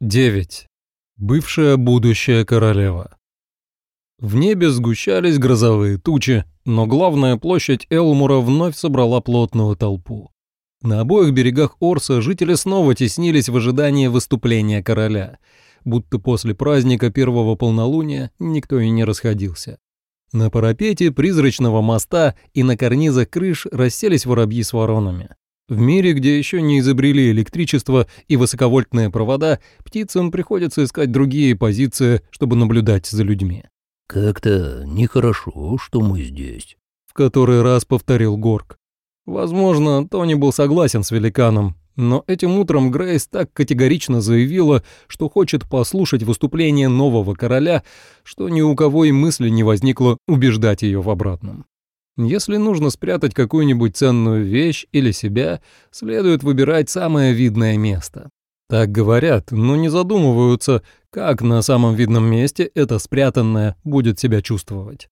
9. Бывшая будущая королева. В небе сгущались грозовые тучи, но главная площадь Элмура вновь собрала плотную толпу. На обоих берегах Орса жители снова теснились в ожидании выступления короля, будто после праздника первого полнолуния никто и не расходился. На парапете призрачного моста и на карнизах крыш расселись воробьи с воронами. В мире, где еще не изобрели электричество и высоковольтные провода, птицам приходится искать другие позиции, чтобы наблюдать за людьми. «Как-то нехорошо, что мы здесь», — в который раз повторил Горг. Возможно, Тони был согласен с великаном, но этим утром Грейс так категорично заявила, что хочет послушать выступление нового короля, что ни у кого и мысли не возникло убеждать ее в обратном. Если нужно спрятать какую-нибудь ценную вещь или себя, следует выбирать самое видное место. Так говорят, но не задумываются, как на самом видном месте это спрятанное будет себя чувствовать.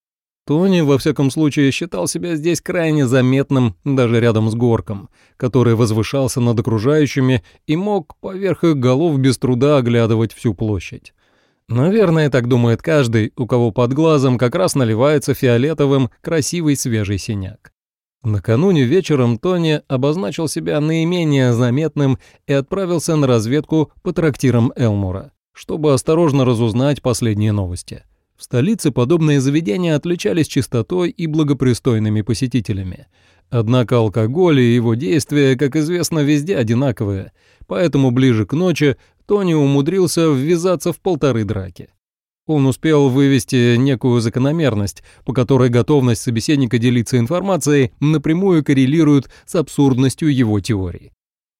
Тони, во всяком случае, считал себя здесь крайне заметным, даже рядом с горком, который возвышался над окружающими и мог поверх их голов без труда оглядывать всю площадь. Наверное, так думает каждый, у кого под глазом как раз наливается фиолетовым красивый свежий синяк. Накануне вечером Тони обозначил себя наименее заметным и отправился на разведку по трактирам Элмура, чтобы осторожно разузнать последние новости. В столице подобные заведения отличались чистотой и благопристойными посетителями. Однако алкоголь и его действия, как известно, везде одинаковые, поэтому ближе к ночи Тони умудрился ввязаться в полторы драки. Он успел вывести некую закономерность, по которой готовность собеседника делиться информацией напрямую коррелирует с абсурдностью его теории.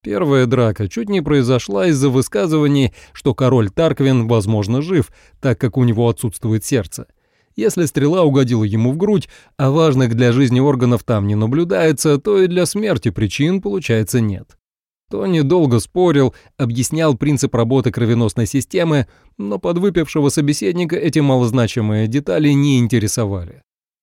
Первая драка чуть не произошла из-за высказываний, что король Тарквин, возможно, жив, так как у него отсутствует сердце. Если стрела угодила ему в грудь, а важных для жизни органов там не наблюдается, то и для смерти причин, получается, нет. Тони долго спорил, объяснял принцип работы кровеносной системы, но подвыпившего собеседника эти малозначимые детали не интересовали.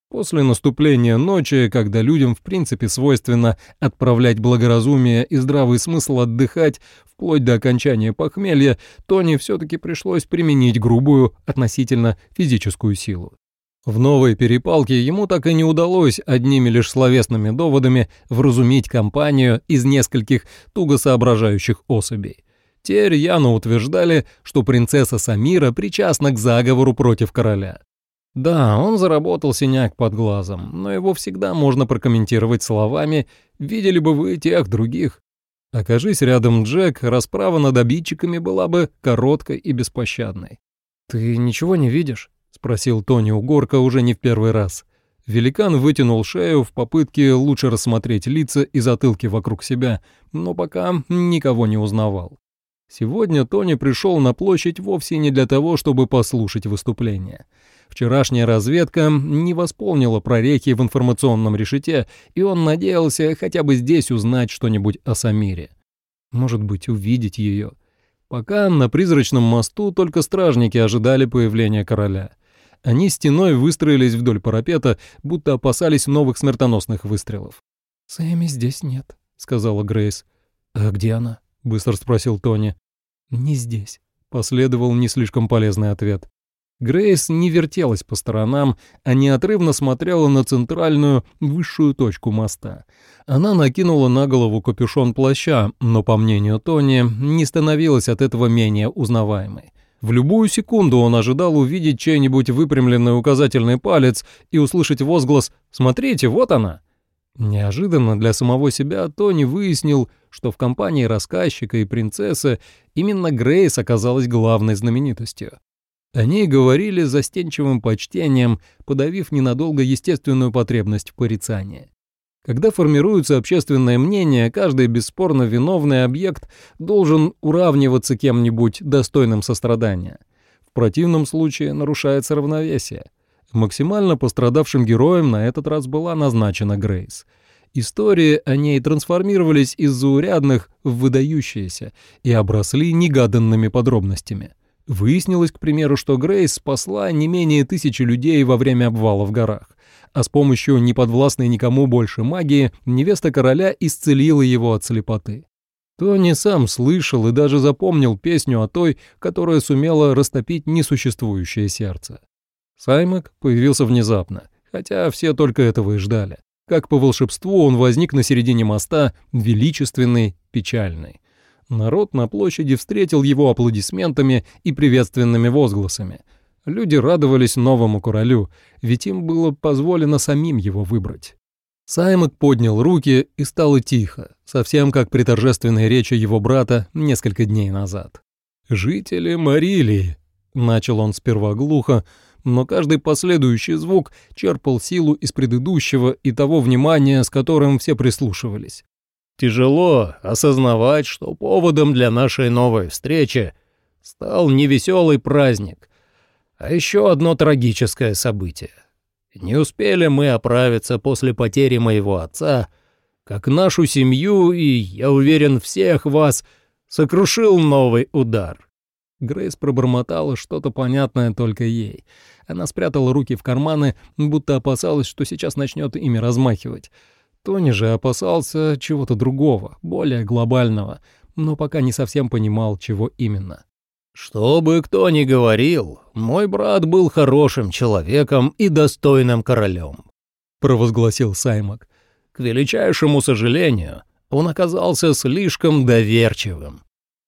После наступления ночи, когда людям в принципе свойственно отправлять благоразумие и здравый смысл отдыхать вплоть до окончания похмелья, Тони все-таки пришлось применить грубую относительно физическую силу. В новой перепалке ему так и не удалось одними лишь словесными доводами вразумить компанию из нескольких туго соображающих особей. Те рьяно утверждали, что принцесса Самира причастна к заговору против короля. Да, он заработал синяк под глазом, но его всегда можно прокомментировать словами «видели бы вы тех других». Окажись рядом Джек, расправа над обидчиками была бы короткой и беспощадной. «Ты ничего не видишь?» — спросил Тони у Горка уже не в первый раз. Великан вытянул шею в попытке лучше рассмотреть лица и затылки вокруг себя, но пока никого не узнавал. Сегодня Тони пришел на площадь вовсе не для того, чтобы послушать выступление. Вчерашняя разведка не восполнила прореки в информационном решете, и он надеялся хотя бы здесь узнать что-нибудь о Самире. Может быть, увидеть ее. Пока на призрачном мосту только стражники ожидали появления короля — они стеной выстроились вдоль парапета, будто опасались новых смертоносных выстрелов. «Сэмми здесь нет», — сказала Грейс. «А где она?» — быстро спросил Тони. «Не здесь», — последовал не слишком полезный ответ. Грейс не вертелась по сторонам, а неотрывно смотрела на центральную, высшую точку моста. Она накинула на голову капюшон плаща, но, по мнению Тони, не становилась от этого менее узнаваемой. В любую секунду он ожидал увидеть чей-нибудь выпрямленный указательный палец и услышать возглас «Смотрите, вот она!». Неожиданно для самого себя Тони выяснил, что в компании рассказчика и принцессы именно Грейс оказалась главной знаменитостью. О ней говорили застенчивым почтением, подавив ненадолго естественную потребность в порицании. Когда формируется общественное мнение, каждый бесспорно виновный объект должен уравниваться кем-нибудь достойным сострадания. В противном случае нарушается равновесие. Максимально пострадавшим героем на этот раз была назначена Грейс. Истории о ней трансформировались из заурядных в выдающиеся и обросли негаданными подробностями. Выяснилось, к примеру, что Грейс спасла не менее тысячи людей во время обвала в горах а с помощью неподвластной никому больше магии невеста короля исцелила его от слепоты. Тони сам слышал и даже запомнил песню о той, которая сумела растопить несуществующее сердце. Саймак появился внезапно, хотя все только этого и ждали. Как по волшебству он возник на середине моста, величественный, печальный. Народ на площади встретил его аплодисментами и приветственными возгласами. Люди радовались новому королю, ведь им было позволено самим его выбрать. Саймак поднял руки и стало тихо, совсем как при торжественной речи его брата несколько дней назад. «Жители Марилии», — начал он сперва глухо, но каждый последующий звук черпал силу из предыдущего и того внимания, с которым все прислушивались. «Тяжело осознавать, что поводом для нашей новой встречи стал невеселый праздник, а еще одно трагическое событие. Не успели мы оправиться после потери моего отца, как нашу семью и, я уверен, всех вас сокрушил новый удар. Грейс пробормотала что-то понятное только ей. Она спрятала руки в карманы, будто опасалась, что сейчас начнет ими размахивать. Тони же опасался чего-то другого, более глобального, но пока не совсем понимал, чего именно. «Что бы кто ни говорил, мой брат был хорошим человеком и достойным королем», — провозгласил Саймак. «К величайшему сожалению, он оказался слишком доверчивым».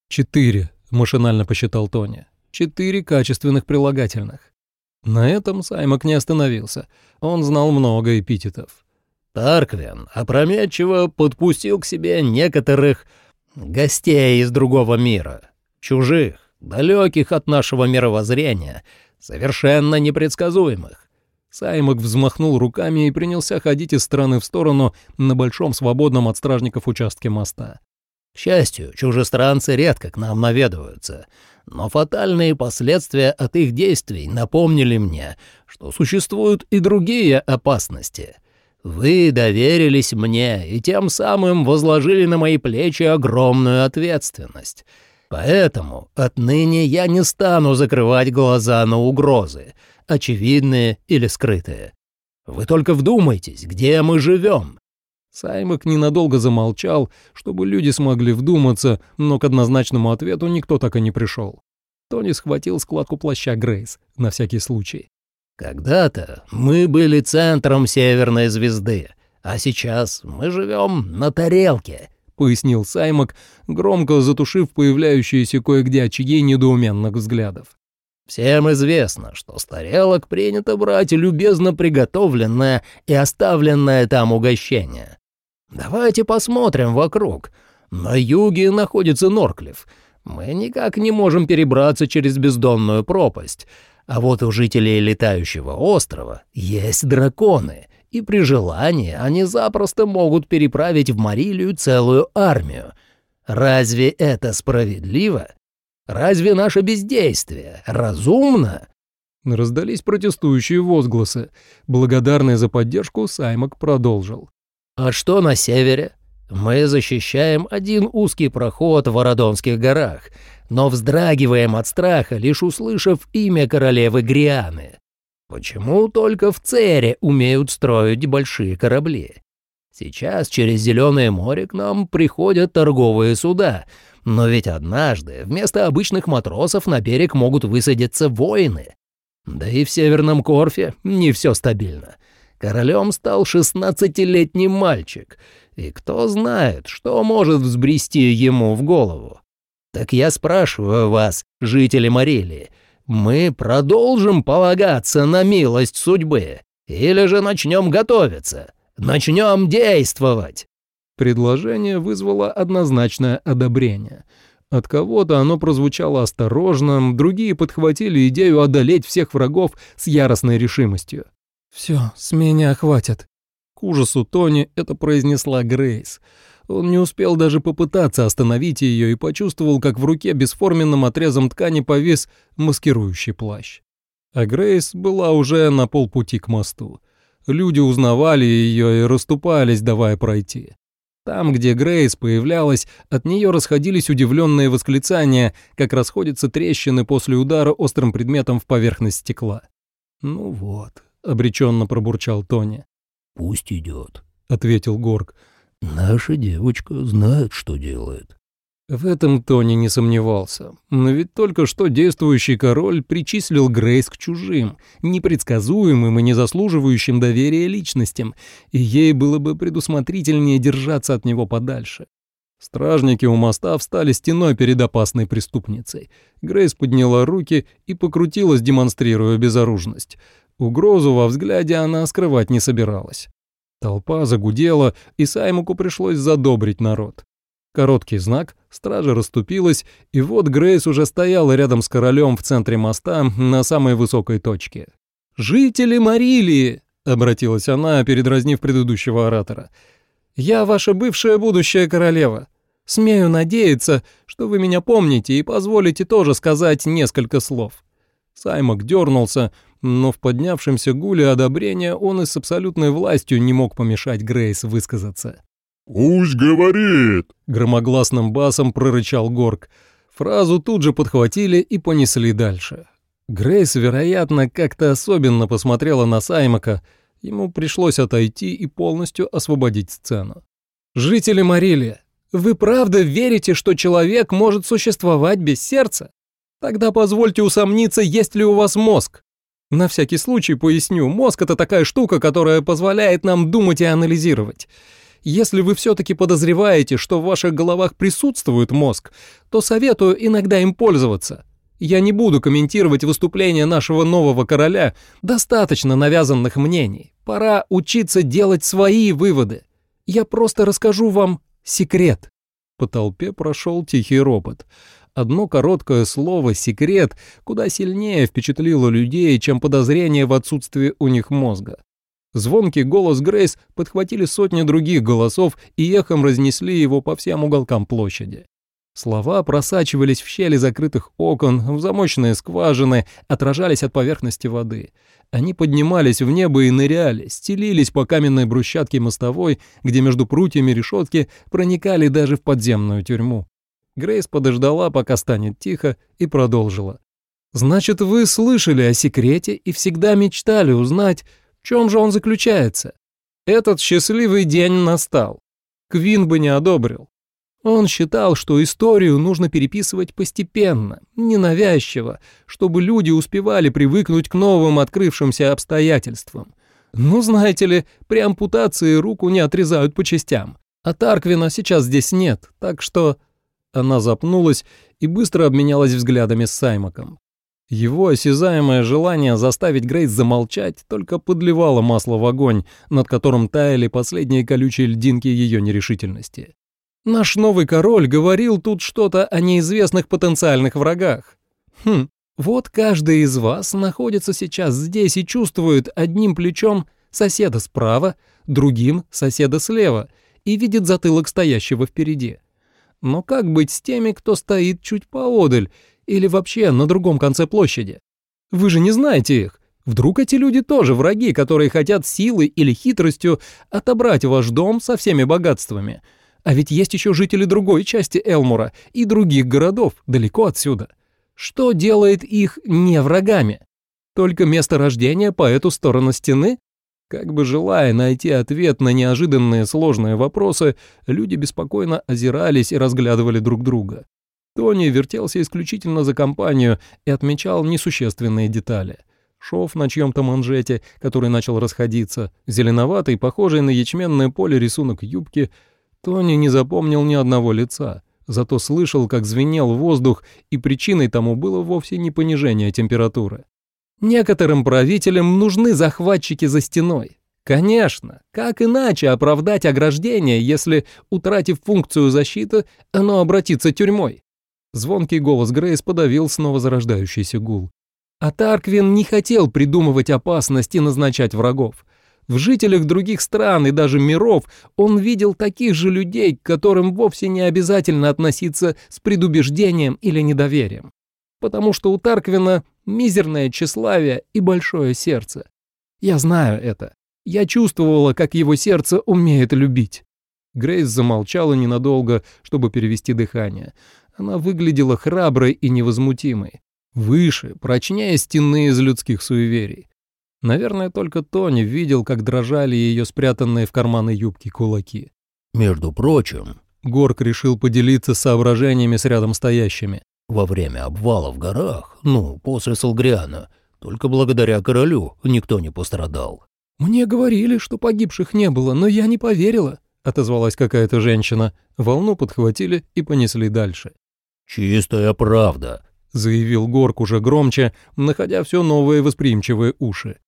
«Четыре», — машинально посчитал Тони. «Четыре качественных прилагательных». На этом Саймак не остановился. Он знал много эпитетов. Тарквин опрометчиво подпустил к себе некоторых гостей из другого мира, чужих, далеких от нашего мировоззрения, совершенно непредсказуемых. Саймак взмахнул руками и принялся ходить из стороны в сторону на большом свободном от стражников участке моста. К счастью, чужестранцы редко к нам наведываются, но фатальные последствия от их действий напомнили мне, что существуют и другие опасности. Вы доверились мне и тем самым возложили на мои плечи огромную ответственность — Поэтому отныне я не стану закрывать глаза на угрозы, очевидные или скрытые. Вы только вдумайтесь, где мы живем. Саймак ненадолго замолчал, чтобы люди смогли вдуматься, но к однозначному ответу никто так и не пришел. Тони схватил складку плаща Грейс, на всякий случай. «Когда-то мы были центром Северной звезды, а сейчас мы живем на тарелке, пояснил Саймак, громко затушив появляющиеся кое-где очаги недоуменных взглядов. Всем известно, что с тарелок принято брать любезно приготовленное и оставленное там угощение. Давайте посмотрим вокруг. На юге находится Норклифф. Мы никак не можем перебраться через бездонную пропасть. А вот у жителей летающего острова есть драконы — и при желании они запросто могут переправить в Марилию целую армию. Разве это справедливо? Разве наше бездействие разумно?» Раздались протестующие возгласы. Благодарный за поддержку, Саймак продолжил. «А что на севере? Мы защищаем один узкий проход в Арадонских горах, но вздрагиваем от страха, лишь услышав имя королевы Грианы. Почему только в Цере умеют строить большие корабли? Сейчас через Зеленое море к нам приходят торговые суда, но ведь однажды вместо обычных матросов на берег могут высадиться воины. Да и в Северном Корфе не все стабильно. Королем стал шестнадцатилетний мальчик, и кто знает, что может взбрести ему в голову. Так я спрашиваю вас, жители Марилии, мы продолжим полагаться на милость судьбы или же начнем готовиться, начнем действовать?» Предложение вызвало однозначное одобрение. От кого-то оно прозвучало осторожно, другие подхватили идею одолеть всех врагов с яростной решимостью. «Все, с меня хватит». К ужасу Тони это произнесла Грейс — он не успел даже попытаться остановить ее и почувствовал, как в руке бесформенным отрезом ткани повис маскирующий плащ. А Грейс была уже на полпути к мосту. Люди узнавали ее и расступались, давая пройти. Там, где Грейс появлялась, от нее расходились удивленные восклицания, как расходятся трещины после удара острым предметом в поверхность стекла. «Ну вот», — обреченно пробурчал Тони. «Пусть идет», — ответил Горг. Наша девочка знает, что делает. В этом Тони не сомневался. Но ведь только что действующий король причислил Грейс к чужим, непредсказуемым и не заслуживающим доверия личностям, и ей было бы предусмотрительнее держаться от него подальше. Стражники у моста встали стеной перед опасной преступницей. Грейс подняла руки и покрутилась, демонстрируя безоружность. Угрозу во взгляде она скрывать не собиралась. Толпа загудела, и Саймуку пришлось задобрить народ. Короткий знак, стража расступилась, и вот Грейс уже стояла рядом с королем в центре моста на самой высокой точке. «Жители Марилии!» — обратилась она, передразнив предыдущего оратора. «Я ваша бывшая будущая королева. Смею надеяться, что вы меня помните и позволите тоже сказать несколько слов». Саймок дернулся, но в поднявшемся гуле одобрения он и с абсолютной властью не мог помешать Грейс высказаться. «Пусть говорит!» — громогласным басом прорычал Горг. Фразу тут же подхватили и понесли дальше. Грейс, вероятно, как-то особенно посмотрела на Саймака. Ему пришлось отойти и полностью освободить сцену. «Жители Марилия, вы правда верите, что человек может существовать без сердца? Тогда позвольте усомниться, есть ли у вас мозг. На всякий случай поясню, мозг — это такая штука, которая позволяет нам думать и анализировать. Если вы все-таки подозреваете, что в ваших головах присутствует мозг, то советую иногда им пользоваться. Я не буду комментировать выступление нашего нового короля, достаточно навязанных мнений. Пора учиться делать свои выводы. Я просто расскажу вам секрет». По толпе прошел тихий ропот. Одно короткое слово «секрет» куда сильнее впечатлило людей, чем подозрение в отсутствии у них мозга. Звонкий голос Грейс подхватили сотни других голосов и эхом разнесли его по всем уголкам площади. Слова просачивались в щели закрытых окон, в замочные скважины, отражались от поверхности воды. Они поднимались в небо и ныряли, стелились по каменной брусчатке мостовой, где между прутьями решетки проникали даже в подземную тюрьму. Грейс подождала, пока станет тихо, и продолжила. «Значит, вы слышали о секрете и всегда мечтали узнать, чем же он заключается? Этот счастливый день настал. Квин бы не одобрил. Он считал, что историю нужно переписывать постепенно, ненавязчиво, чтобы люди успевали привыкнуть к новым открывшимся обстоятельствам. Ну, знаете ли, при ампутации руку не отрезают по частям. А Тарквина сейчас здесь нет, так что... Она запнулась и быстро обменялась взглядами с Саймаком. Его осязаемое желание заставить Грейс замолчать только подливало масло в огонь, над которым таяли последние колючие льдинки ее нерешительности. «Наш новый король говорил тут что-то о неизвестных потенциальных врагах. Хм, вот каждый из вас находится сейчас здесь и чувствует одним плечом соседа справа, другим — соседа слева и видит затылок стоящего впереди. Но как быть с теми, кто стоит чуть поодаль или вообще на другом конце площади? Вы же не знаете их. Вдруг эти люди тоже враги, которые хотят силой или хитростью отобрать ваш дом со всеми богатствами. А ведь есть еще жители другой части Элмура и других городов далеко отсюда. Что делает их не врагами? Только место рождения по эту сторону стены? Как бы желая найти ответ на неожиданные сложные вопросы, люди беспокойно озирались и разглядывали друг друга. Тони вертелся исключительно за компанию и отмечал несущественные детали. Шов на чьем-то манжете, который начал расходиться, зеленоватый, похожий на ячменное поле рисунок юбки. Тони не запомнил ни одного лица, зато слышал, как звенел воздух, и причиной тому было вовсе не понижение температуры. Некоторым правителям нужны захватчики за стеной. Конечно, как иначе оправдать ограждение, если, утратив функцию защиты, оно обратится тюрьмой? Звонкий голос Грейс подавил снова зарождающийся гул. А Тарквин не хотел придумывать опасность и назначать врагов. В жителях других стран и даже миров он видел таких же людей, к которым вовсе не обязательно относиться с предубеждением или недоверием. Потому что у Тарквина мизерное тщеславие и большое сердце. Я знаю это. Я чувствовала, как его сердце умеет любить. Грейс замолчала ненадолго, чтобы перевести дыхание. Она выглядела храброй и невозмутимой. Выше, прочнее стены из людских суеверий. Наверное, только Тони видел, как дрожали ее спрятанные в карманы юбки кулаки. «Между прочим», — Горк решил поделиться соображениями с рядом стоящими. Во время обвала в горах, ну, после Солгриана, только благодаря королю никто не пострадал. «Мне говорили, что погибших не было, но я не поверила», — отозвалась какая-то женщина. Волну подхватили и понесли дальше. «Чистая правда», — заявил Горк уже громче, находя все новые восприимчивые уши.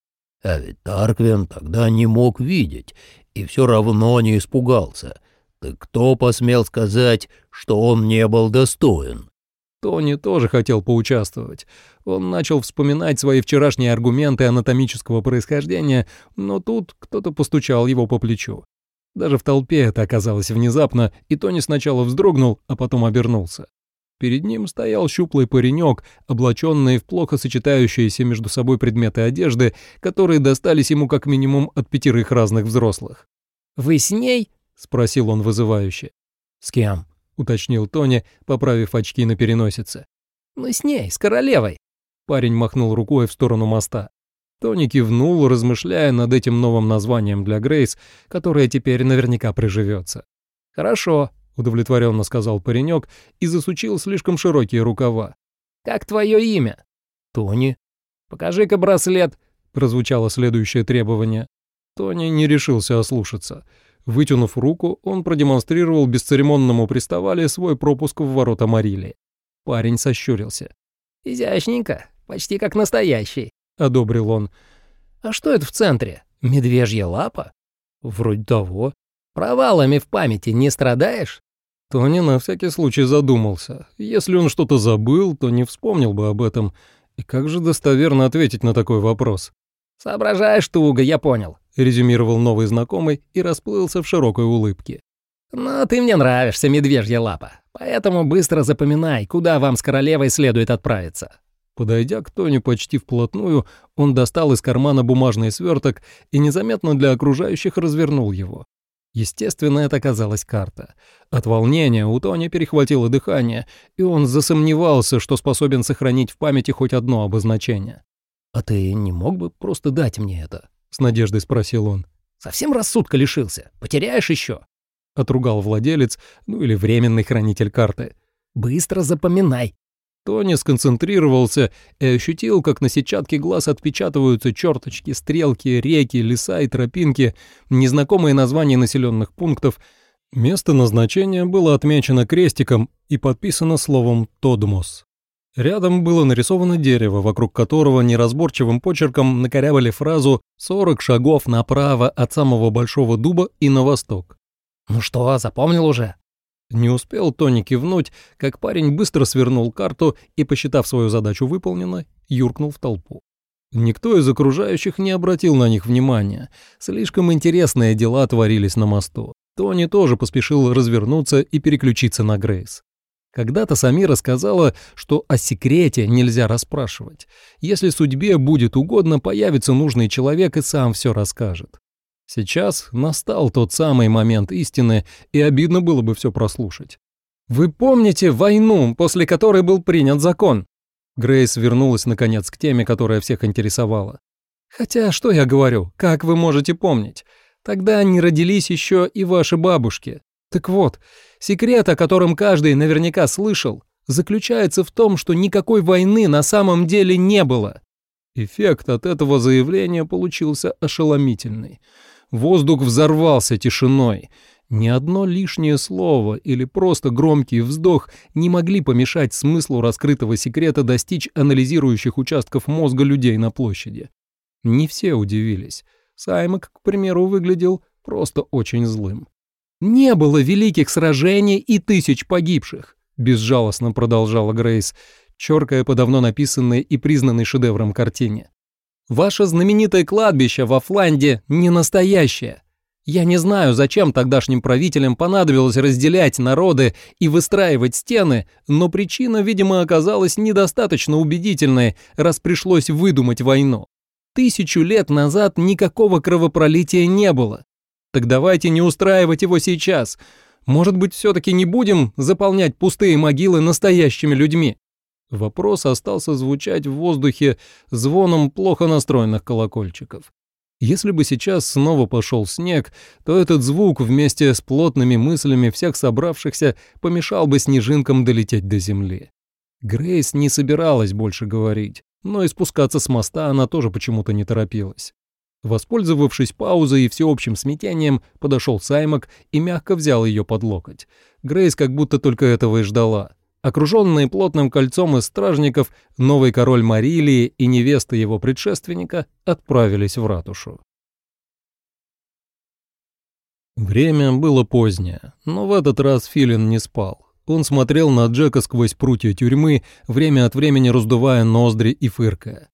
«А ведь Тарквин тогда не мог видеть и все равно не испугался. Так кто посмел сказать, что он не был достоин?» Тони тоже хотел поучаствовать. Он начал вспоминать свои вчерашние аргументы анатомического происхождения, но тут кто-то постучал его по плечу. Даже в толпе это оказалось внезапно, и Тони сначала вздрогнул, а потом обернулся. Перед ним стоял щуплый паренек, облаченный в плохо сочетающиеся между собой предметы одежды, которые достались ему как минимум от пятерых разных взрослых. «Вы с ней?» — спросил он вызывающе. «С кем?» — уточнил Тони, поправив очки на переносице. «Ну, с ней, с королевой». Парень махнул рукой в сторону моста. Тони кивнул, размышляя над этим новым названием для Грейс, которое теперь наверняка приживется. «Хорошо», удовлетворенно сказал паренек и засучил слишком широкие рукава. «Как твое имя?» «Тони». «Покажи-ка браслет», — прозвучало следующее требование. Тони не решился ослушаться. Вытянув руку, он продемонстрировал бесцеремонному приставали свой пропуск в ворота Марили. Парень сощурился. «Изящненько, почти как настоящий», — одобрил он. «А что это в центре? Медвежья лапа?» «Вроде того». «Провалами в памяти не страдаешь?» Тони на всякий случай задумался. Если он что-то забыл, то не вспомнил бы об этом. И как же достоверно ответить на такой вопрос? «Соображаешь туго, я понял», — резюмировал новый знакомый и расплылся в широкой улыбке. «Но ты мне нравишься, медвежья лапа, поэтому быстро запоминай, куда вам с королевой следует отправиться». Подойдя к Тони почти вплотную, он достал из кармана бумажный сверток и незаметно для окружающих развернул его. Естественно, это оказалась карта. От волнения у Тони перехватило дыхание, и он засомневался, что способен сохранить в памяти хоть одно обозначение. «А ты не мог бы просто дать мне это?» — с надеждой спросил он. «Совсем рассудка лишился. Потеряешь еще?» — отругал владелец, ну или временный хранитель карты. «Быстро запоминай. Тони сконцентрировался и ощутил, как на сетчатке глаз отпечатываются черточки, стрелки, реки, леса и тропинки, незнакомые названия населенных пунктов. Место назначения было отмечено крестиком и подписано словом «Тодмос». Рядом было нарисовано дерево, вокруг которого неразборчивым почерком накорябали фразу «40 шагов направо от самого большого дуба и на восток». «Ну что, запомнил уже?» Не успел Тони кивнуть, как парень быстро свернул карту и, посчитав свою задачу выполненной, юркнул в толпу. Никто из окружающих не обратил на них внимания. Слишком интересные дела творились на мосту. Тони тоже поспешил развернуться и переключиться на Грейс. Когда-то Самира сказала, что о секрете нельзя расспрашивать. Если судьбе будет угодно, появится нужный человек и сам все расскажет. Сейчас настал тот самый момент истины, и обидно было бы все прослушать. «Вы помните войну, после которой был принят закон?» Грейс вернулась, наконец, к теме, которая всех интересовала. «Хотя, что я говорю, как вы можете помнить? Тогда не родились еще и ваши бабушки. Так вот, секрет, о котором каждый наверняка слышал, заключается в том, что никакой войны на самом деле не было». Эффект от этого заявления получился ошеломительный. Воздух взорвался тишиной. Ни одно лишнее слово или просто громкий вздох не могли помешать смыслу раскрытого секрета достичь анализирующих участков мозга людей на площади. Не все удивились. Саймак, к примеру, выглядел просто очень злым. «Не было великих сражений и тысяч погибших», — безжалостно продолжала Грейс, черкая по давно написанной и признанной шедевром картине. Ваше знаменитое кладбище во Фланде не настоящее. Я не знаю, зачем тогдашним правителям понадобилось разделять народы и выстраивать стены, но причина, видимо, оказалась недостаточно убедительной, раз пришлось выдумать войну. Тысячу лет назад никакого кровопролития не было. Так давайте не устраивать его сейчас. Может быть, все-таки не будем заполнять пустые могилы настоящими людьми? Вопрос остался звучать в воздухе звоном плохо настроенных колокольчиков. Если бы сейчас снова пошел снег, то этот звук вместе с плотными мыслями всех собравшихся помешал бы снежинкам долететь до земли. Грейс не собиралась больше говорить, но и спускаться с моста она тоже почему-то не торопилась. Воспользовавшись паузой и всеобщим смятением, подошел Саймак и мягко взял ее под локоть. Грейс как будто только этого и ждала. Окруженные плотным кольцом из стражников, новый король Марилии и невеста его предшественника отправились в ратушу. Время было позднее, но в этот раз Филин не спал. Он смотрел на Джека сквозь прутья тюрьмы, время от времени раздувая ноздри и фыркая.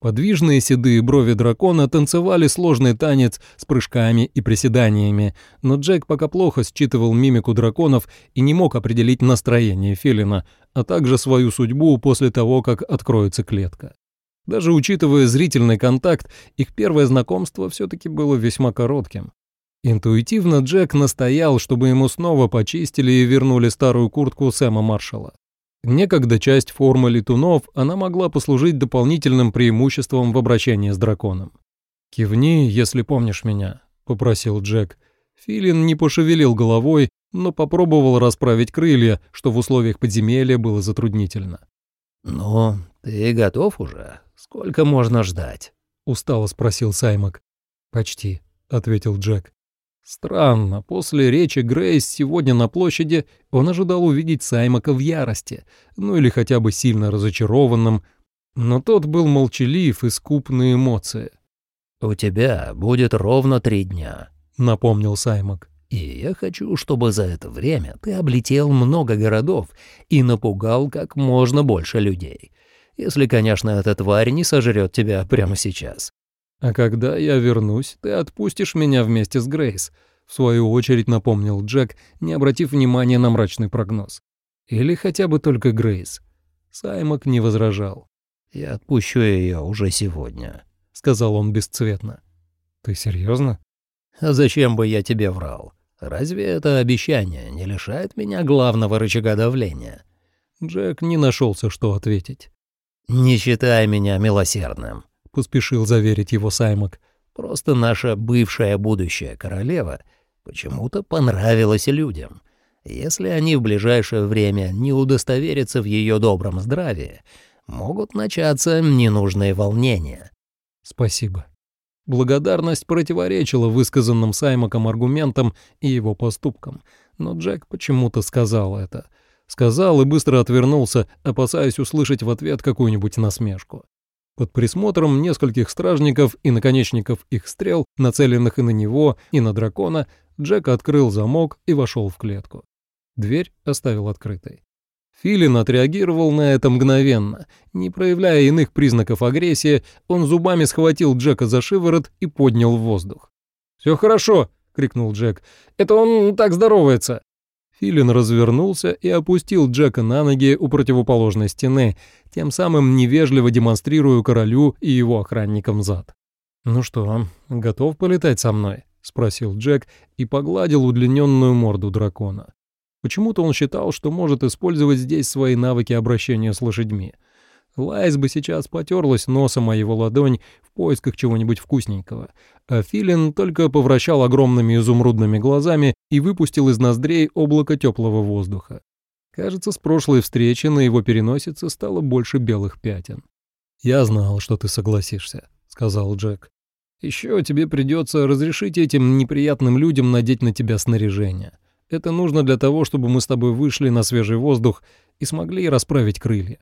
Подвижные седые брови дракона танцевали сложный танец с прыжками и приседаниями, но Джек пока плохо считывал мимику драконов и не мог определить настроение Филина, а также свою судьбу после того, как откроется клетка. Даже учитывая зрительный контакт, их первое знакомство все-таки было весьма коротким. Интуитивно Джек настоял, чтобы ему снова почистили и вернули старую куртку Сэма Маршалла. Некогда часть формы летунов, она могла послужить дополнительным преимуществом в обращении с драконом. «Кивни, если помнишь меня», — попросил Джек. Филин не пошевелил головой, но попробовал расправить крылья, что в условиях подземелья было затруднительно. «Ну, ты готов уже? Сколько можно ждать?» — устало спросил Саймак. «Почти», — ответил Джек. Странно, после речи Грейс сегодня на площади он ожидал увидеть Саймака в ярости, ну или хотя бы сильно разочарованным, но тот был молчалив и скуп на эмоции. «У тебя будет ровно три дня», — напомнил Саймак. «И я хочу, чтобы за это время ты облетел много городов и напугал как можно больше людей. Если, конечно, эта тварь не сожрет тебя прямо сейчас». «А когда я вернусь, ты отпустишь меня вместе с Грейс», — в свою очередь напомнил Джек, не обратив внимания на мрачный прогноз. «Или хотя бы только Грейс». Саймак не возражал. «Я отпущу ее уже сегодня», — сказал он бесцветно. «Ты серьезно? «А зачем бы я тебе врал? Разве это обещание не лишает меня главного рычага давления?» Джек не нашелся, что ответить. «Не считай меня милосердным. — поспешил заверить его Саймак. «Просто наша бывшая будущая королева почему-то понравилась людям. Если они в ближайшее время не удостоверятся в ее добром здравии, могут начаться ненужные волнения». «Спасибо». Благодарность противоречила высказанным Саймаком аргументам и его поступкам, но Джек почему-то сказал это. Сказал и быстро отвернулся, опасаясь услышать в ответ какую-нибудь насмешку. Под присмотром нескольких стражников и наконечников их стрел, нацеленных и на него, и на дракона, Джек открыл замок и вошел в клетку. Дверь оставил открытой. Филин отреагировал на это мгновенно. Не проявляя иных признаков агрессии, он зубами схватил Джека за шиворот и поднял в воздух. «Все хорошо!» — крикнул Джек. «Это он так здоровается!» Филин развернулся и опустил Джека на ноги у противоположной стены, тем самым невежливо демонстрируя королю и его охранникам зад. «Ну что, готов полетать со мной?» — спросил Джек и погладил удлиненную морду дракона. Почему-то он считал, что может использовать здесь свои навыки обращения с лошадьми — Лайс бы сейчас потерлась носом о его ладонь в поисках чего-нибудь вкусненького, а Филин только повращал огромными изумрудными глазами и выпустил из ноздрей облако теплого воздуха. Кажется, с прошлой встречи на его переносице стало больше белых пятен. «Я знал, что ты согласишься», — сказал Джек. «Еще тебе придется разрешить этим неприятным людям надеть на тебя снаряжение. Это нужно для того, чтобы мы с тобой вышли на свежий воздух и смогли расправить крылья.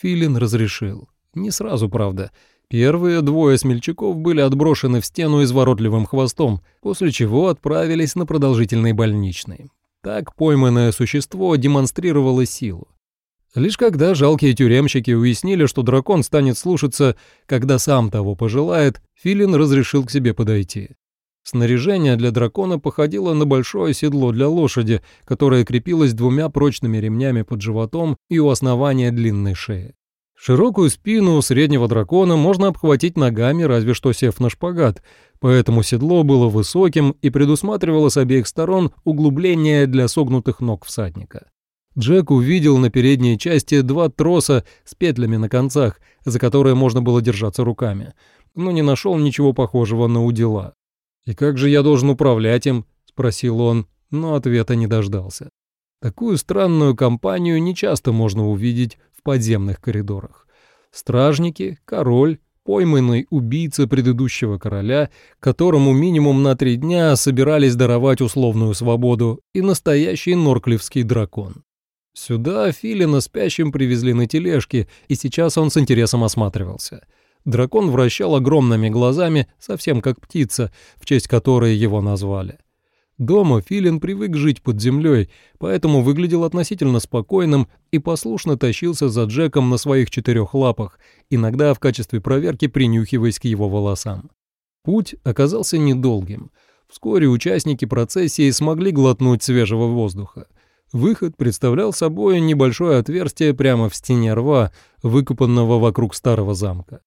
Филин разрешил. Не сразу, правда. Первые двое смельчаков были отброшены в стену изворотливым хвостом, после чего отправились на продолжительный больничный. Так пойманное существо демонстрировало силу. Лишь когда жалкие тюремщики уяснили, что дракон станет слушаться, когда сам того пожелает, Филин разрешил к себе подойти. Снаряжение для дракона походило на большое седло для лошади, которое крепилось двумя прочными ремнями под животом и у основания длинной шеи. Широкую спину среднего дракона можно обхватить ногами, разве что сев на шпагат, поэтому седло было высоким и предусматривало с обеих сторон углубление для согнутых ног всадника. Джек увидел на передней части два троса с петлями на концах, за которые можно было держаться руками. но не нашел ничего похожего на удила. «И как же я должен управлять им?» — спросил он, но ответа не дождался. Такую странную компанию нечасто можно увидеть в подземных коридорах. Стражники, король, пойманный убийца предыдущего короля, которому минимум на три дня собирались даровать условную свободу, и настоящий норклифский дракон. Сюда Филина спящим привезли на тележке, и сейчас он с интересом осматривался. Дракон вращал огромными глазами, совсем как птица, в честь которой его назвали. Дома Филин привык жить под землей, поэтому выглядел относительно спокойным и послушно тащился за Джеком на своих четырех лапах, иногда в качестве проверки принюхиваясь к его волосам. Путь оказался недолгим. Вскоре участники процессии смогли глотнуть свежего воздуха. Выход представлял собой небольшое отверстие прямо в стене рва, выкопанного вокруг старого замка.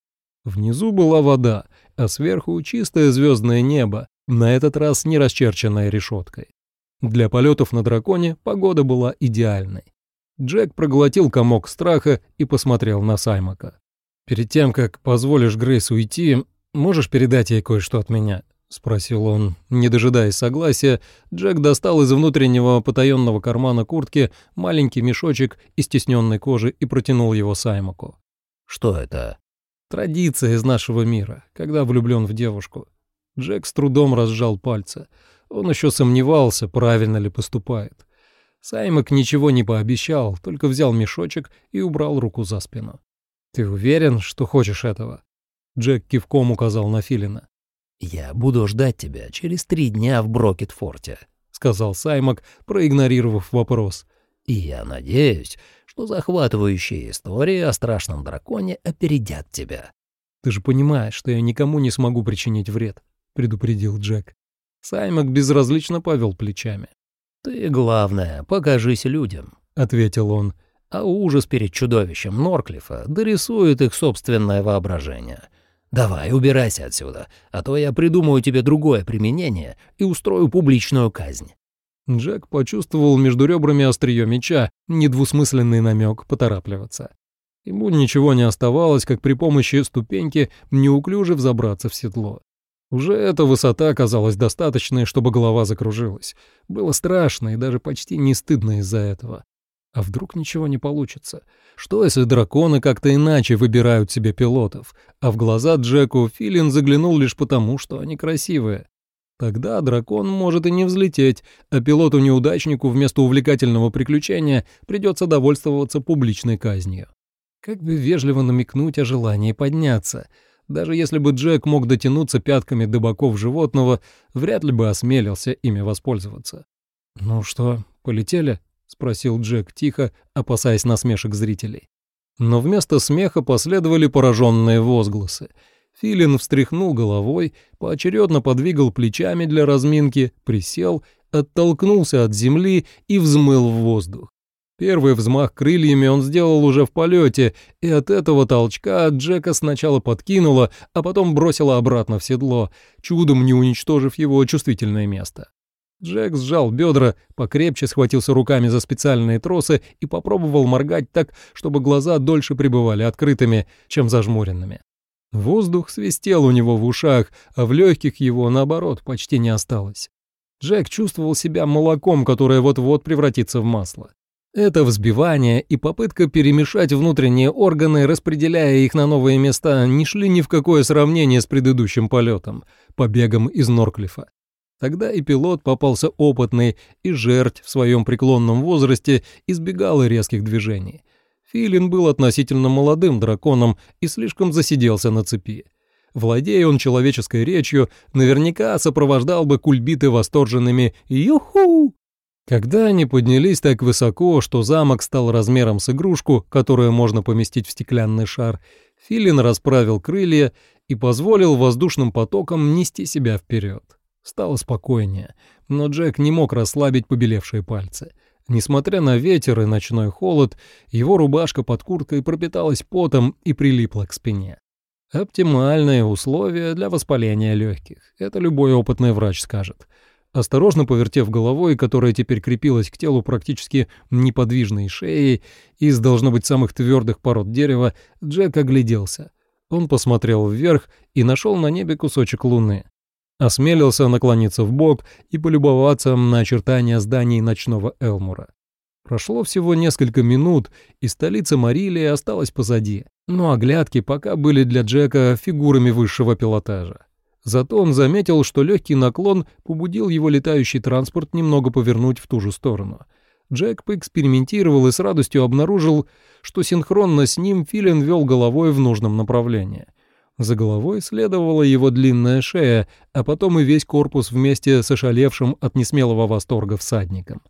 Внизу была вода, а сверху чистое звездное небо, на этот раз не расчерченное решеткой. Для полетов на драконе погода была идеальной. Джек проглотил комок страха и посмотрел на Саймака. «Перед тем, как позволишь Грейс уйти, можешь передать ей кое-что от меня?» — спросил он. Не дожидаясь согласия, Джек достал из внутреннего потаенного кармана куртки маленький мешочек из тесненной кожи и протянул его Саймаку. «Что это?» «Традиция из нашего мира, когда влюблен в девушку». Джек с трудом разжал пальцы. Он еще сомневался, правильно ли поступает. Саймак ничего не пообещал, только взял мешочек и убрал руку за спину. «Ты уверен, что хочешь этого?» Джек кивком указал на Филина. «Я буду ждать тебя через три дня в Брокетфорте», — сказал Саймак, проигнорировав вопрос. «И я надеюсь, что захватывающие истории о страшном драконе опередят тебя». «Ты же понимаешь, что я никому не смогу причинить вред», — предупредил Джек. Саймак безразлично повел плечами. «Ты, главное, покажись людям», — ответил он, «а ужас перед чудовищем Норклифа дорисует их собственное воображение». Давай, убирайся отсюда, а то я придумаю тебе другое применение и устрою публичную казнь». Джек почувствовал между ребрами острие меча, недвусмысленный намек поторапливаться. Ему ничего не оставалось, как при помощи ступеньки неуклюже взобраться в седло. Уже эта высота казалась достаточной, чтобы голова закружилась. Было страшно и даже почти не стыдно из-за этого. А вдруг ничего не получится? Что, если драконы как-то иначе выбирают себе пилотов, а в глаза Джеку Филин заглянул лишь потому, что они красивые? Тогда дракон может и не взлететь, а пилоту-неудачнику вместо увлекательного приключения придется довольствоваться публичной казнью. Как бы вежливо намекнуть о желании подняться. Даже если бы Джек мог дотянуться пятками до боков животного, вряд ли бы осмелился ими воспользоваться. «Ну что, полетели?» — спросил Джек тихо, опасаясь насмешек зрителей. Но вместо смеха последовали пораженные возгласы. Филин встряхнул головой, поочередно подвигал плечами для разминки, присел, оттолкнулся от земли и взмыл в воздух. Первый взмах крыльями он сделал уже в полете, и от этого толчка Джека сначала подкинуло, а потом бросило обратно в седло, чудом не уничтожив его чувствительное место. Джек сжал бедра, покрепче схватился руками за специальные тросы и попробовал моргать так, чтобы глаза дольше пребывали открытыми, чем зажмуренными. Воздух свистел у него в ушах, а в легких его, наоборот, почти не осталось. Джек чувствовал себя молоком, которое вот-вот превратится в масло. Это взбивание и попытка перемешать внутренние органы, распределяя их на новые места, не шли ни в какое сравнение с предыдущим полетом, побегом из Норклифа. Тогда и пилот попался опытный, и жертв в своем преклонном возрасте избегала резких движений. Филин был относительно молодым драконом и слишком засиделся на цепи. Владея он человеческой речью, наверняка сопровождал бы кульбиты восторженными «Юху!». Когда они поднялись так высоко, что замок стал размером с игрушку, которую можно поместить в стеклянный шар, Филин расправил крылья и позволил воздушным потокам нести себя вперед. Стало спокойнее, но Джек не мог расслабить побелевшие пальцы. Несмотря на ветер и ночной холод, его рубашка под курткой пропиталась потом и прилипла к спине. Оптимальные условия для воспаления легких. Это любой опытный врач скажет. Осторожно повертев головой, которая теперь крепилась к телу практически неподвижной шеей из, должно быть, самых твердых пород дерева, Джек огляделся. Он посмотрел вверх и нашел на небе кусочек луны. Осмелился наклониться в бок и полюбоваться на очертания зданий ночного Элмура. Прошло всего несколько минут, и столица Марилии осталась позади, но оглядки пока были для Джека фигурами высшего пилотажа. Зато он заметил, что легкий наклон побудил его летающий транспорт немного повернуть в ту же сторону. Джек поэкспериментировал и с радостью обнаружил, что синхронно с ним Филин вел головой в нужном направлении. За головой следовала его длинная шея, а потом и весь корпус вместе с ошалевшим от несмелого восторга всадником.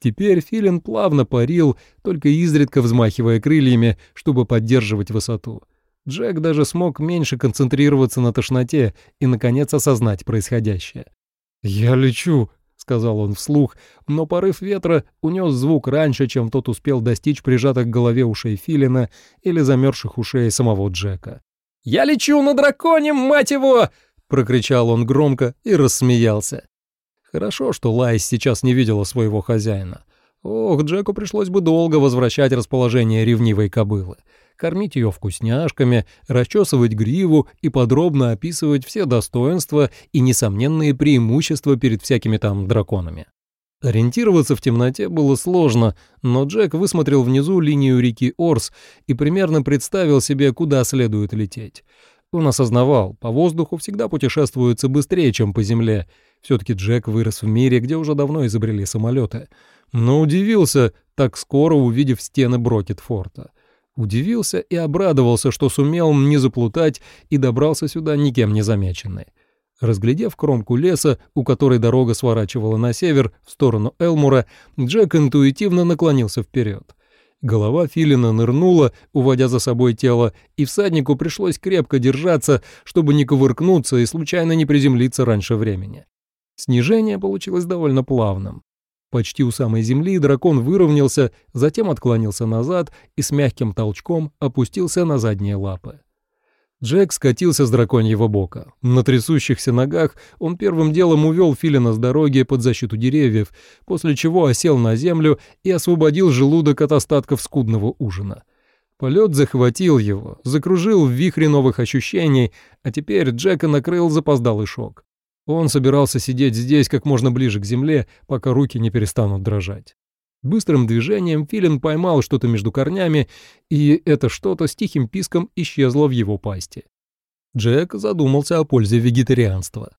Теперь Филин плавно парил, только изредка взмахивая крыльями, чтобы поддерживать высоту. Джек даже смог меньше концентрироваться на тошноте и, наконец, осознать происходящее. «Я лечу», — сказал он вслух, но порыв ветра унес звук раньше, чем тот успел достичь прижатых к голове ушей Филина или замерзших ушей самого Джека. «Я лечу на драконе, мать его!» — прокричал он громко и рассмеялся. Хорошо, что Лайс сейчас не видела своего хозяина. Ох, Джеку пришлось бы долго возвращать расположение ревнивой кобылы, кормить ее вкусняшками, расчесывать гриву и подробно описывать все достоинства и несомненные преимущества перед всякими там драконами. Ориентироваться в темноте было сложно, но Джек высмотрел внизу линию реки Орс и примерно представил себе, куда следует лететь. Он осознавал, по воздуху всегда путешествуется быстрее, чем по земле. Все-таки Джек вырос в мире, где уже давно изобрели самолеты. Но удивился, так скоро увидев стены Брокетфорта. Удивился и обрадовался, что сумел не заплутать и добрался сюда никем не замеченный. Разглядев кромку леса, у которой дорога сворачивала на север, в сторону Элмура, Джек интуитивно наклонился вперед. Голова филина нырнула, уводя за собой тело, и всаднику пришлось крепко держаться, чтобы не кувыркнуться и случайно не приземлиться раньше времени. Снижение получилось довольно плавным. Почти у самой земли дракон выровнялся, затем отклонился назад и с мягким толчком опустился на задние лапы. Джек скатился с драконьего бока. На трясущихся ногах он первым делом увел Филина с дороги под защиту деревьев, после чего осел на землю и освободил желудок от остатков скудного ужина. Полет захватил его, закружил в вихре новых ощущений, а теперь Джека накрыл запоздалый шок. Он собирался сидеть здесь как можно ближе к земле, пока руки не перестанут дрожать. Быстрым движением Филин поймал что-то между корнями, и это что-то с тихим писком исчезло в его пасти. Джек задумался о пользе вегетарианства.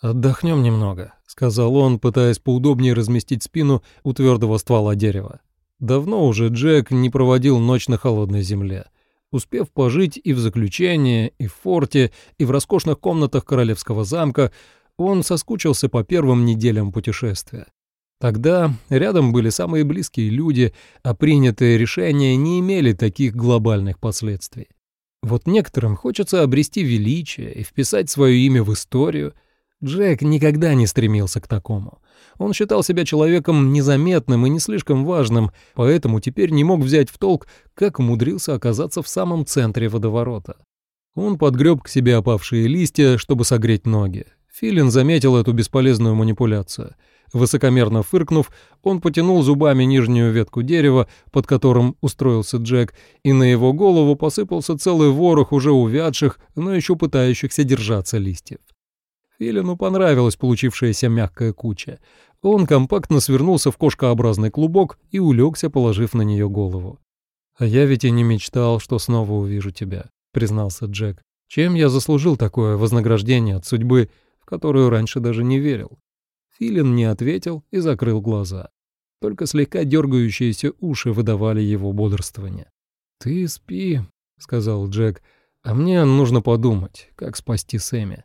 «Отдохнем немного», — сказал он, пытаясь поудобнее разместить спину у твердого ствола дерева. Давно уже Джек не проводил ночь на холодной земле. Успев пожить и в заключении, и в форте, и в роскошных комнатах королевского замка, он соскучился по первым неделям путешествия. Тогда рядом были самые близкие люди, а принятые решения не имели таких глобальных последствий. Вот некоторым хочется обрести величие и вписать свое имя в историю. Джек никогда не стремился к такому. Он считал себя человеком незаметным и не слишком важным, поэтому теперь не мог взять в толк, как умудрился оказаться в самом центре водоворота. Он подгреб к себе опавшие листья, чтобы согреть ноги. Филин заметил эту бесполезную манипуляцию — Высокомерно фыркнув, он потянул зубами нижнюю ветку дерева, под которым устроился Джек, и на его голову посыпался целый ворох уже увядших, но еще пытающихся держаться листьев. Филину понравилась получившаяся мягкая куча. Он компактно свернулся в кошкообразный клубок и улегся, положив на нее голову. «А я ведь и не мечтал, что снова увижу тебя», — признался Джек. «Чем я заслужил такое вознаграждение от судьбы, в которую раньше даже не верил?» Филин не ответил и закрыл глаза. Только слегка дергающиеся уши выдавали его бодрствование. «Ты спи», — сказал Джек, — «а мне нужно подумать, как спасти Сэмми.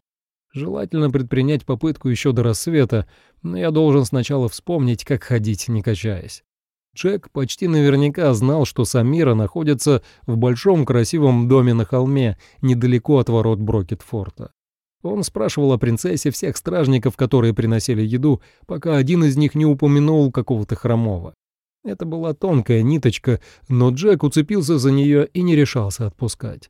Желательно предпринять попытку еще до рассвета, но я должен сначала вспомнить, как ходить, не качаясь». Джек почти наверняка знал, что Самира находится в большом красивом доме на холме, недалеко от ворот Брокетфорта. Он спрашивал о принцессе всех стражников, которые приносили еду, пока один из них не упомянул какого-то хромого. Это была тонкая ниточка, но Джек уцепился за нее и не решался отпускать.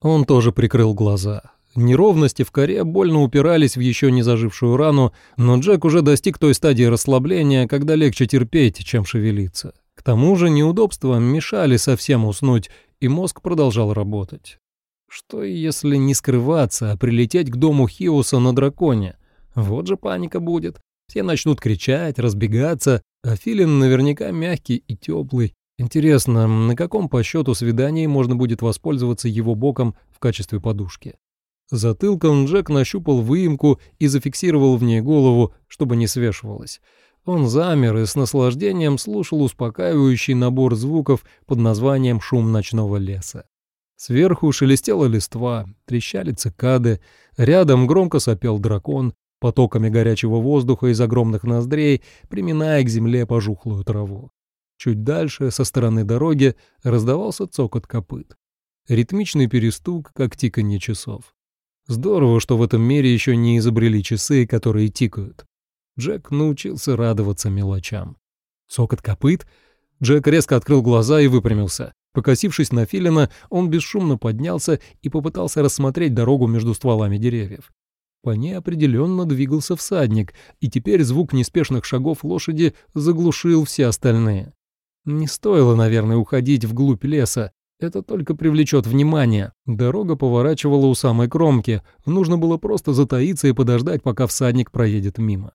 Он тоже прикрыл глаза. Неровности в коре больно упирались в еще не зажившую рану, но Джек уже достиг той стадии расслабления, когда легче терпеть, чем шевелиться. К тому же неудобства мешали совсем уснуть, и мозг продолжал работать. Что если не скрываться, а прилететь к дому Хиуса на драконе? Вот же паника будет. Все начнут кричать, разбегаться, а Филин наверняка мягкий и теплый. Интересно, на каком по счету свидании можно будет воспользоваться его боком в качестве подушки? Затылком Джек нащупал выемку и зафиксировал в ней голову, чтобы не свешивалась. Он замер и с наслаждением слушал успокаивающий набор звуков под названием «Шум ночного леса». Сверху шелестела листва, трещали цикады, рядом громко сопел дракон, потоками горячего воздуха из огромных ноздрей, приминая к земле пожухлую траву. Чуть дальше, со стороны дороги, раздавался цокот копыт. Ритмичный перестук, как тиканье часов. Здорово, что в этом мире еще не изобрели часы, которые тикают. Джек научился радоваться мелочам. Сокот копыт? Джек резко открыл глаза и выпрямился. Покосившись на филина, он бесшумно поднялся и попытался рассмотреть дорогу между стволами деревьев. По ней определенно двигался всадник, и теперь звук неспешных шагов лошади заглушил все остальные. Не стоило, наверное, уходить вглубь леса. Это только привлечет внимание. Дорога поворачивала у самой кромки. Нужно было просто затаиться и подождать, пока всадник проедет мимо.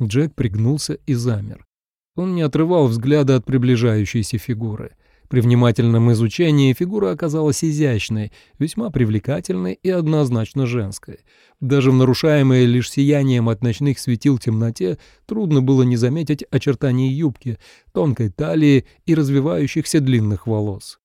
Джек пригнулся и замер. Он не отрывал взгляда от приближающейся фигуры. При внимательном изучении фигура оказалась изящной, весьма привлекательной и однозначно женской. Даже в нарушаемой лишь сиянием от ночных светил темноте трудно было не заметить очертаний юбки, тонкой талии и развивающихся длинных волос.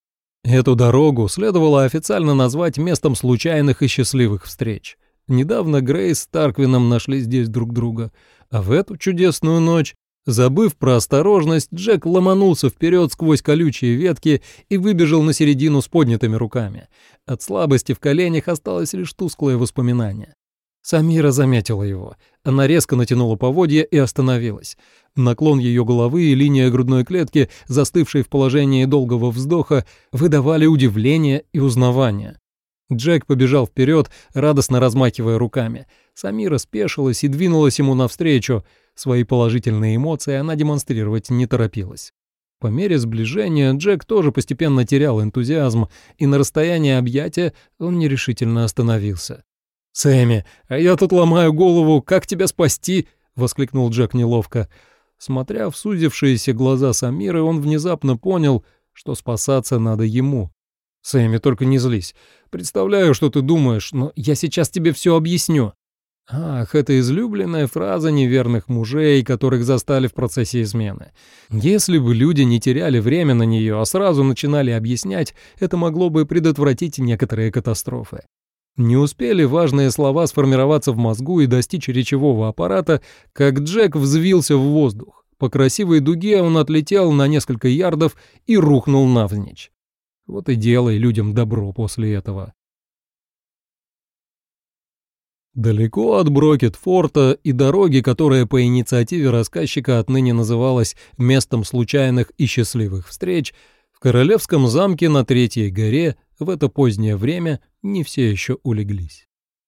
Эту дорогу следовало официально назвать местом случайных и счастливых встреч. Недавно Грейс с Тарквином нашли здесь друг друга, а в эту чудесную ночь, забыв про осторожность, Джек ломанулся вперед сквозь колючие ветки и выбежал на середину с поднятыми руками. От слабости в коленях осталось лишь тусклое воспоминание. Самира заметила его. Она резко натянула поводья и остановилась. Наклон ее головы и линия грудной клетки, застывшей в положении долгого вздоха, выдавали удивление и узнавание. Джек побежал вперед, радостно размахивая руками. Самира спешилась и двинулась ему навстречу. Свои положительные эмоции она демонстрировать не торопилась. По мере сближения Джек тоже постепенно терял энтузиазм, и на расстоянии объятия он нерешительно остановился. «Сэмми, а я тут ломаю голову, как тебя спасти?» — воскликнул Джек неловко. Смотря в сузившиеся глаза Самиры, он внезапно понял, что спасаться надо ему. «Сэмми, только не злись. Представляю, что ты думаешь, но я сейчас тебе все объясню». Ах, это излюбленная фраза неверных мужей, которых застали в процессе измены. Если бы люди не теряли время на нее, а сразу начинали объяснять, это могло бы предотвратить некоторые катастрофы. Не успели важные слова сформироваться в мозгу и достичь речевого аппарата, как Джек взвился в воздух. По красивой дуге он отлетел на несколько ярдов и рухнул навзничь. Вот и делай людям добро после этого. Далеко от Брокет-форта и дороги, которая по инициативе рассказчика отныне называлась местом случайных и счастливых встреч, в Королевском замке на Третьей горе в это позднее время не все еще улеглись.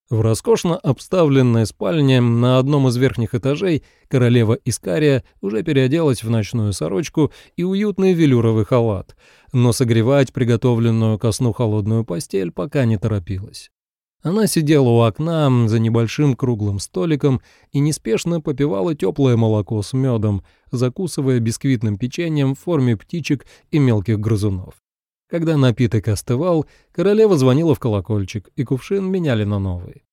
В роскошно обставленной спальне на одном из верхних этажей королева Искария уже переоделась в ночную сорочку и уютный велюровый халат, но согревать приготовленную ко сну холодную постель пока не торопилась. Она сидела у окна за небольшим круглым столиком и неспешно попивала теплое молоко с медом, закусывая бисквитным печеньем в форме птичек и мелких грызунов. Когда напиток остывал, королева звонила в колокольчик, и кувшин меняли на новый.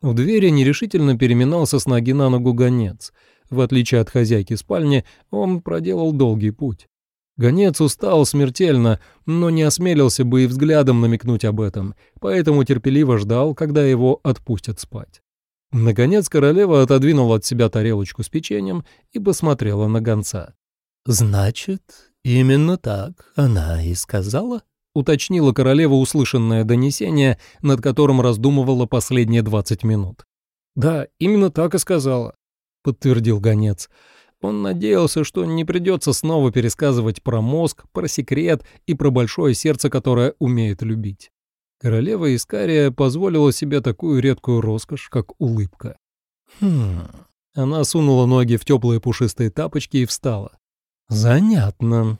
В двери нерешительно переминался с ноги на ногу гонец. В отличие от хозяйки спальни, он проделал долгий путь. Гонец устал смертельно, но не осмелился бы и взглядом намекнуть об этом, поэтому терпеливо ждал, когда его отпустят спать. Наконец королева отодвинула от себя тарелочку с печеньем и посмотрела на гонца. «Значит, именно так она и сказала?» — уточнила королева услышанное донесение, над которым раздумывала последние двадцать минут. «Да, именно так и сказала», — подтвердил гонец. Он надеялся, что не придется снова пересказывать про мозг, про секрет и про большое сердце, которое умеет любить. Королева Искария позволила себе такую редкую роскошь, как улыбка. Хм. Она сунула ноги в теплые пушистые тапочки и встала. Занятно.